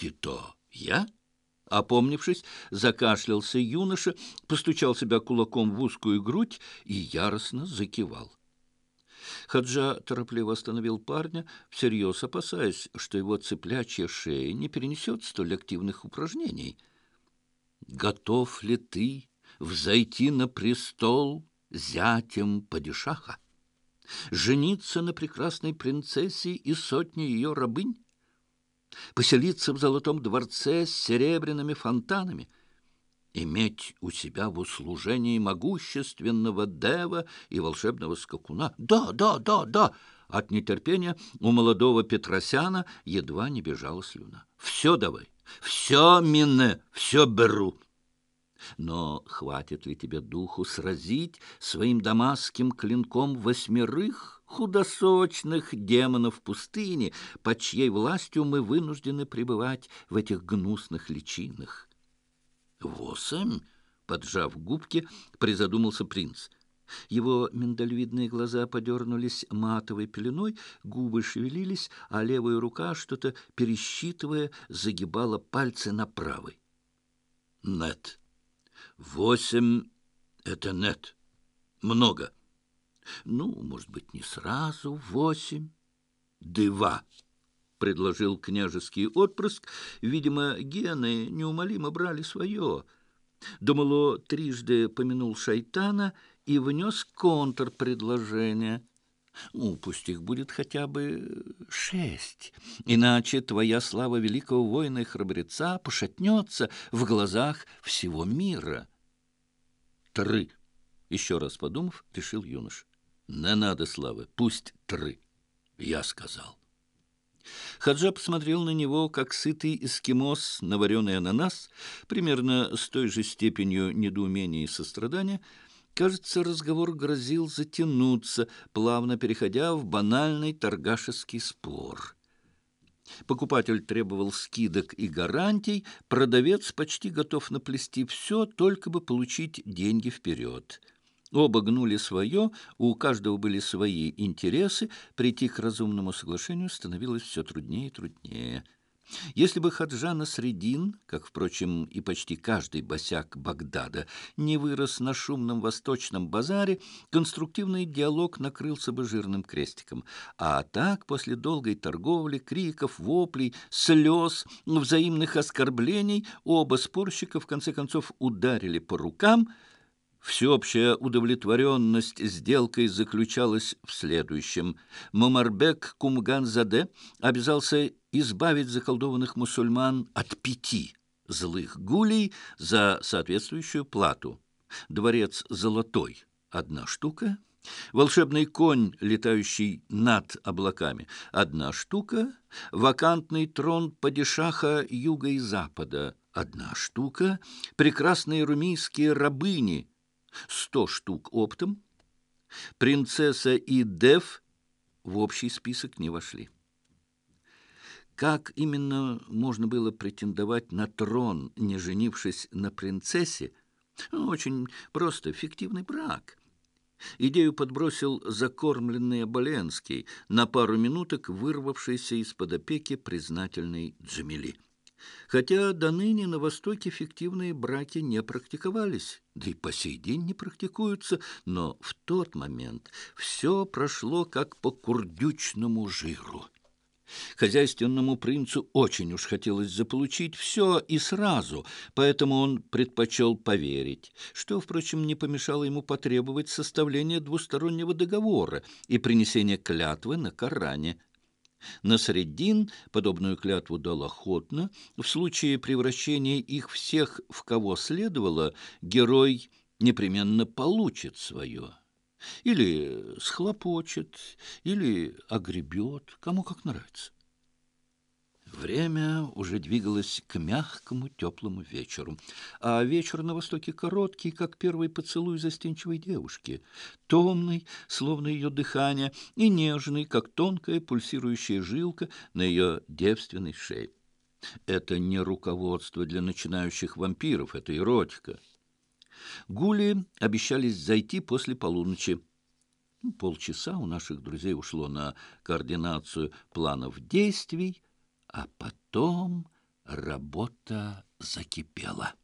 «Кто? Я?» Опомнившись, закашлялся юноша, постучал себя кулаком в узкую грудь и яростно закивал. Хаджа торопливо остановил парня, всерьез опасаясь, что его цыплячья шея не перенесет столь активных упражнений. «Готов ли ты взойти на престол зятем падишаха? Жениться на прекрасной принцессе и сотне ее рабынь? Поселиться в золотом дворце с серебряными фонтанами — иметь у себя в услужении могущественного дева и волшебного скакуна. Да, да, да, да! От нетерпения у молодого Петросяна едва не бежала слюна. Все давай, все мине, все беру. Но хватит ли тебе духу сразить своим дамасским клинком восьмерых худосочных демонов пустыни, под чьей властью мы вынуждены пребывать в этих гнусных личинах? «Восемь?» — поджав губки, призадумался принц. Его миндальвидные глаза подернулись матовой пеленой, губы шевелились, а левая рука, что-то пересчитывая, загибала пальцы на правой. «Нет. Восемь — это нет. Много. Ну, может быть, не сразу восемь. Два» предложил княжеский отпрыск. Видимо, гены неумолимо брали свое. Думало, трижды помянул шайтана и внес контрпредложение. Ну, пусть их будет хотя бы шесть, иначе твоя слава великого воина и храбреца пошатнется в глазах всего мира. Тры, еще раз подумав, решил юнош. Не надо славы, пусть тры, я сказал. Хаджа посмотрел на него, как сытый эскимос на вареный ананас, примерно с той же степенью недоумения и сострадания. Кажется, разговор грозил затянуться, плавно переходя в банальный торгашеский спор. Покупатель требовал скидок и гарантий, продавец почти готов наплести все, только бы получить деньги вперед. Оба гнули свое, у каждого были свои интересы, прийти к разумному соглашению становилось все труднее и труднее. Если бы Хаджана Средин, как, впрочем, и почти каждый босяк Багдада, не вырос на шумном восточном базаре, конструктивный диалог накрылся бы жирным крестиком. А так, после долгой торговли, криков, воплей, слез, взаимных оскорблений, оба спорщика в конце концов ударили по рукам — Всеобщая удовлетворенность сделкой заключалась в следующем. Мамарбек Кумганзаде обязался избавить заколдованных мусульман от пяти злых гулей за соответствующую плату. Дворец золотой – одна штука, волшебный конь, летающий над облаками – одна штука, вакантный трон падишаха юга и запада – одна штука, прекрасные румийские рабыни – Сто штук оптом. Принцесса и Дев в общий список не вошли. Как именно можно было претендовать на трон, не женившись на принцессе? Ну, очень просто, фиктивный брак. Идею подбросил закормленный Оболенский, на пару минуток вырвавшийся из-под опеки признательный Джамили. Хотя до ныне на Востоке фиктивные браки не практиковались, да и по сей день не практикуются, но в тот момент все прошло как по курдючному жиру. Хозяйственному принцу очень уж хотелось заполучить все и сразу, поэтому он предпочел поверить, что, впрочем, не помешало ему потребовать составления двустороннего договора и принесения клятвы на Коране – Насреддин подобную клятву дал охотно. В случае превращения их всех в кого следовало, герой непременно получит свое. Или схлопочет, или огребет, кому как нравится. Время уже двигалось к мягкому теплому вечеру, а вечер на востоке короткий, как первый поцелуй застенчивой девушки, томный, словно ее дыхание, и нежный, как тонкая пульсирующая жилка на ее девственной шее. Это не руководство для начинающих вампиров, это эротика. Гули обещались зайти после полуночи. Полчаса у наших друзей ушло на координацию планов действий, а потом Работа закипела.